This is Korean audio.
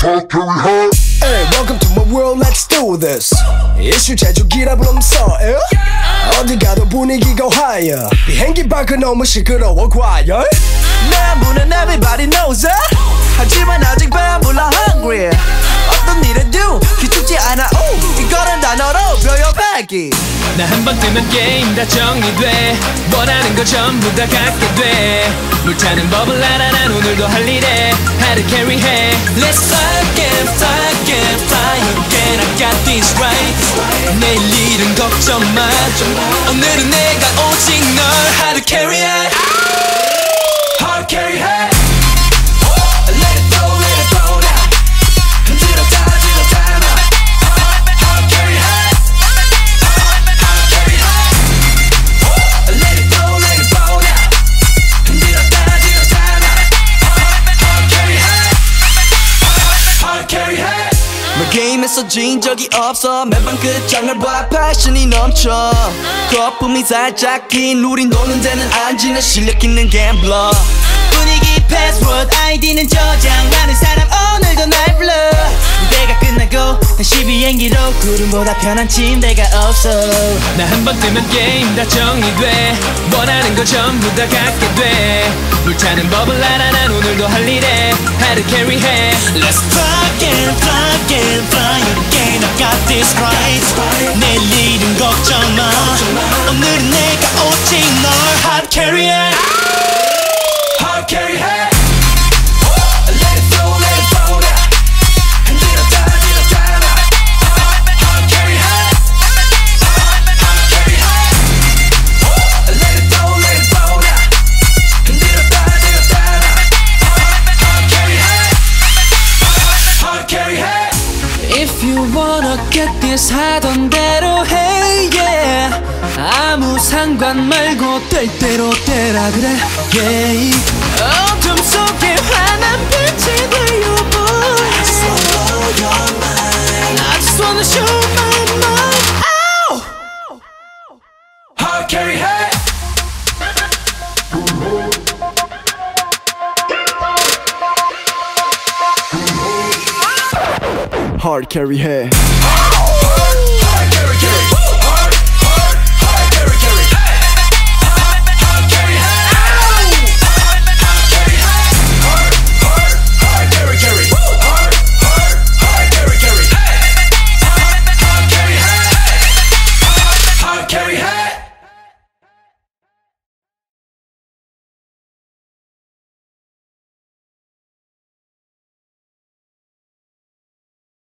carry hard. Hey, welcome to my world, let's do this. 이슈 제조기라 부르면서 에? 어디 가도 분위기가 higher. 비행기 밖은 너무 시끄러워 과열. 내 문은 everybody 표현하기 나 한 번 뜨면 게임 다 정리돼. 원하는 거 전부 다 갖게 돼. 물타는 법을 알아 난 오늘도 할 일에. 하루 캐리해 Let's fly again fly again fly. again I got this right. 내일 일은 걱정 마. 오늘은 내가 오직 널. 하루 캐리해 게임에서 진 적이 없어. 매번 끝장을 봐 passion이 넘쳐. 거품이 살짝 낀 우린 노는 데는 안 지는 실력 있는 gambler 분위기 패스워드 아이디는 저장하는 사람 오늘도 날 불러. 무대가 끝나고 다시 비행기로 구름보다 편한 침대가 없어. 나 한 번 뜨면 게임 다 정리돼. 원하는 거 전부 다 갖게 돼. 물타는 법을 알아. 난 오늘도 할 일에 하루 캐리해 Let's fly again fly again fly again I got this right 내일 일은 걱정 마 오늘은 내가 오직 널 하루 You wanna get this 하던 대로 해 yeah 아무 상관 말고 될 대로 되라 그래 yeah 어둠 속에 환한 빛이 되어 boy I just wanna blow your mind I just wanna show hard carry है